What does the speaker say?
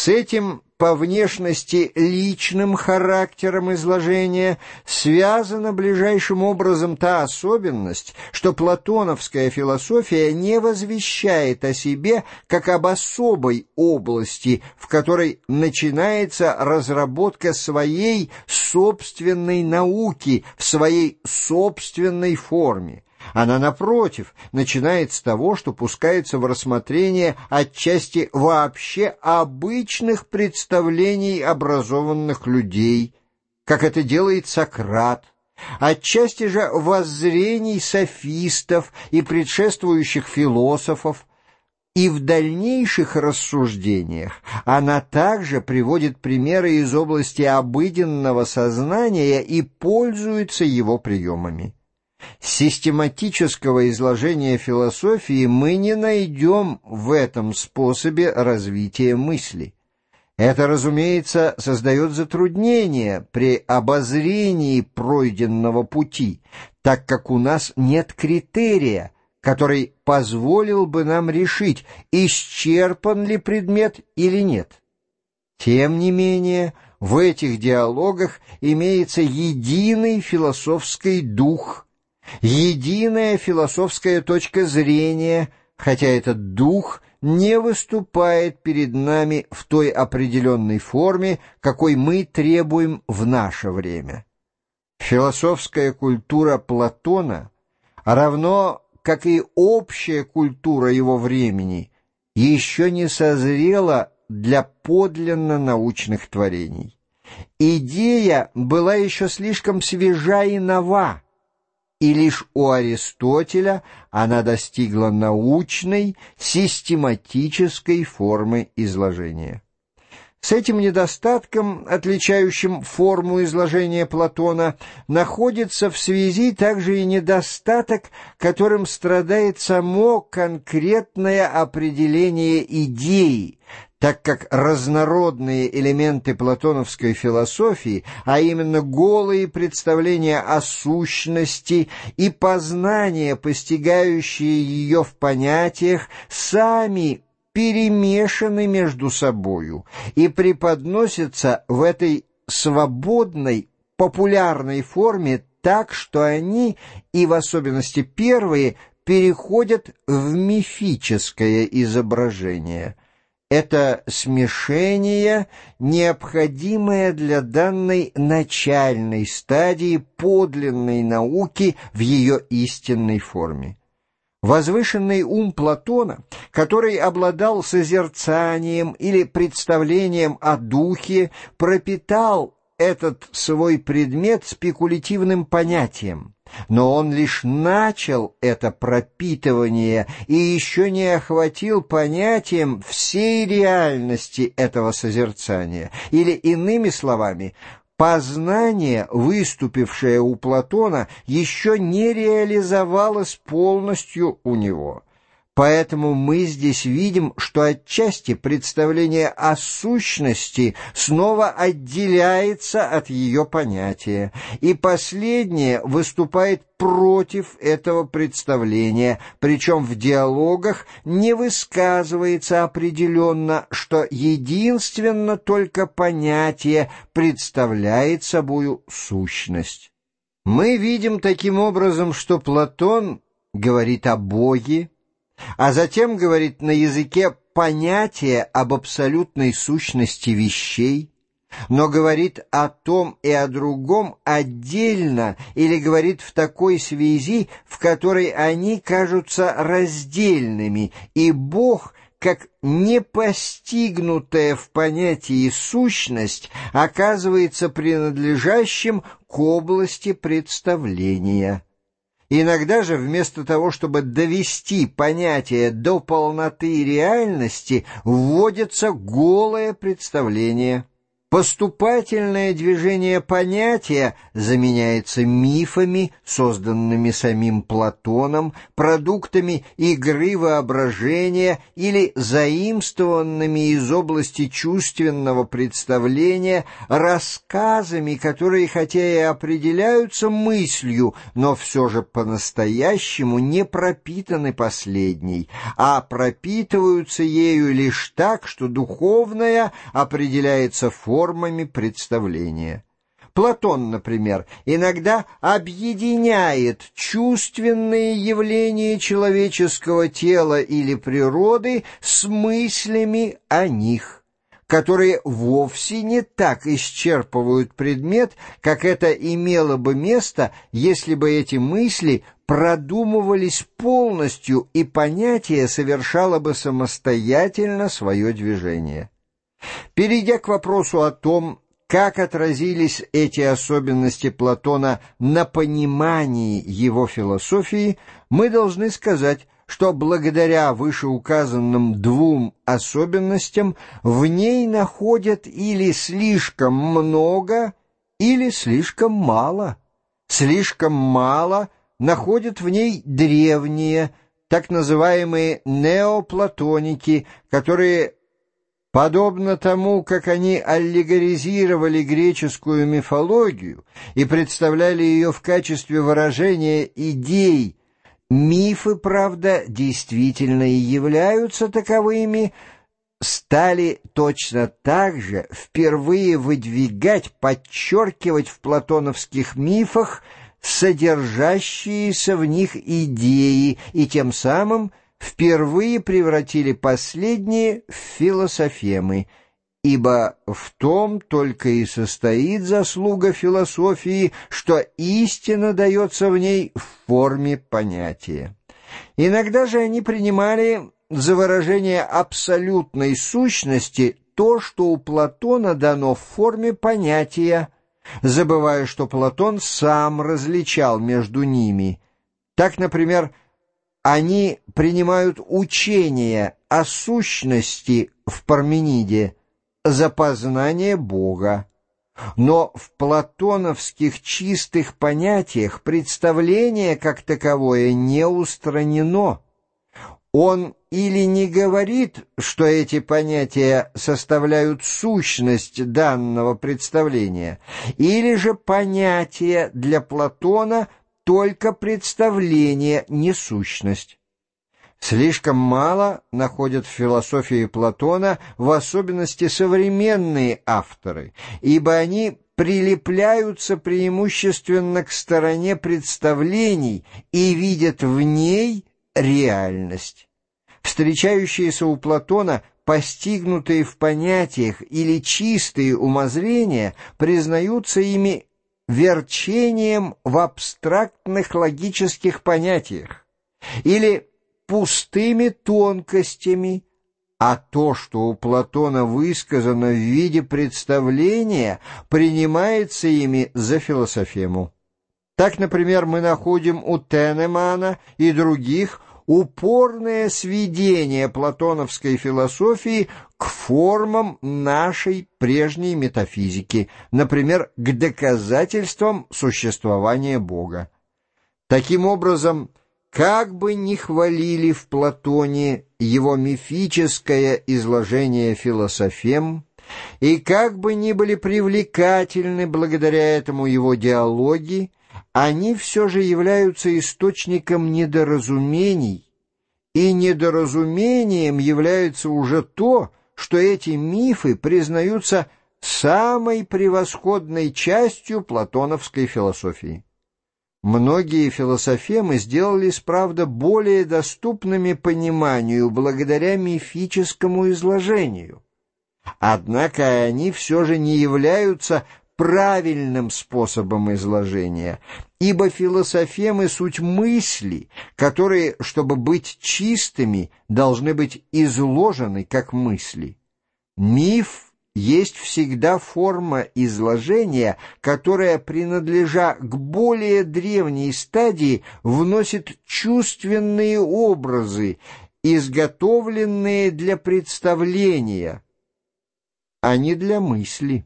С этим по внешности личным характером изложения связана ближайшим образом та особенность, что платоновская философия не возвещает о себе как об особой области, в которой начинается разработка своей собственной науки в своей собственной форме. Она, напротив, начинает с того, что пускается в рассмотрение отчасти вообще обычных представлений образованных людей, как это делает Сократ, отчасти же воззрений софистов и предшествующих философов, и в дальнейших рассуждениях она также приводит примеры из области обыденного сознания и пользуется его приемами. Систематического изложения философии мы не найдем в этом способе развития мысли. Это, разумеется, создает затруднения при обозрении пройденного пути, так как у нас нет критерия, который позволил бы нам решить, исчерпан ли предмет или нет. Тем не менее, в этих диалогах имеется единый философский дух – единая философская точка зрения, хотя этот дух не выступает перед нами в той определенной форме, какой мы требуем в наше время. Философская культура Платона, равно как и общая культура его времени, еще не созрела для подлинно научных творений. Идея была еще слишком свежа и нова, и лишь у Аристотеля она достигла научной, систематической формы изложения. С этим недостатком, отличающим форму изложения Платона, находится в связи также и недостаток, которым страдает само конкретное определение идеи, так как разнородные элементы платоновской философии, а именно голые представления о сущности и познания, постигающие ее в понятиях, сами перемешаны между собою и преподносятся в этой свободной, популярной форме так, что они, и в особенности первые, переходят в мифическое изображение – это смешение, необходимое для данной начальной стадии подлинной науки в ее истинной форме. Возвышенный ум Платона, который обладал созерцанием или представлением о духе, пропитал этот свой предмет спекулятивным понятием, но он лишь начал это пропитывание и еще не охватил понятием всей реальности этого созерцания, или, иными словами, Познание, выступившее у Платона, еще не реализовалось полностью у него. Поэтому мы здесь видим, что отчасти представление о сущности снова отделяется от ее понятия, и последнее выступает против этого представления, причем в диалогах не высказывается определенно, что единственно только понятие представляет собою сущность. Мы видим таким образом, что Платон говорит о Боге, а затем говорит на языке понятие об абсолютной сущности вещей, но говорит о том и о другом отдельно или говорит в такой связи, в которой они кажутся раздельными, и Бог — как непостигнутая в понятии сущность оказывается принадлежащим к области представления. Иногда же вместо того, чтобы довести понятие до полноты реальности, вводится голое представление – Поступательное движение понятия заменяется мифами, созданными самим Платоном, продуктами игры воображения или заимствованными из области чувственного представления, рассказами, которые хотя и определяются мыслью, но все же по-настоящему не пропитаны последней, а пропитываются ею лишь так, что духовное определяется формой, формами представления. Платон, например, иногда объединяет чувственные явления человеческого тела или природы с мыслями о них, которые вовсе не так исчерпывают предмет, как это имело бы место, если бы эти мысли продумывались полностью и понятие совершало бы самостоятельно свое движение. Перейдя к вопросу о том, как отразились эти особенности Платона на понимании его философии, мы должны сказать, что благодаря вышеуказанным двум особенностям в ней находят или слишком много, или слишком мало. Слишком мало находят в ней древние, так называемые неоплатоники, которые Подобно тому, как они аллегоризировали греческую мифологию и представляли ее в качестве выражения идей, мифы, правда, действительно и являются таковыми, стали точно так же впервые выдвигать, подчеркивать в платоновских мифах содержащиеся в них идеи и тем самым впервые превратили последние в философемы, ибо в том только и состоит заслуга философии, что истина дается в ней в форме понятия. Иногда же они принимали за выражение абсолютной сущности то, что у Платона дано в форме понятия, забывая, что Платон сам различал между ними. Так, например, они принимают учение о сущности в Пармениде за познание Бога. Но в платоновских чистых понятиях представление как таковое не устранено. Он или не говорит, что эти понятия составляют сущность данного представления, или же понятия для Платона – только представление, не сущность. Слишком мало находят в философии Платона, в особенности современные авторы, ибо они прилепляются преимущественно к стороне представлений и видят в ней реальность. Встречающиеся у Платона постигнутые в понятиях или чистые умозрения признаются ими верчением в абстрактных логических понятиях или пустыми тонкостями, а то, что у Платона высказано в виде представления, принимается ими за философему. Так, например, мы находим у Тенемана и других упорное сведение платоновской философии к формам нашей прежней метафизики, например, к доказательствам существования Бога. Таким образом, как бы ни хвалили в Платоне его мифическое изложение философем, и как бы ни были привлекательны благодаря этому его диалоги, они все же являются источником недоразумений, и недоразумением является уже то, что эти мифы признаются самой превосходной частью платоновской философии. Многие философемы сделались, правда, более доступными пониманию благодаря мифическому изложению. Однако они все же не являются правильным способом изложения, ибо философемы — суть мысли, которые, чтобы быть чистыми, должны быть изложены как мысли. Миф есть всегда форма изложения, которая, принадлежа к более древней стадии, вносит чувственные образы, изготовленные для представления, а не для мысли.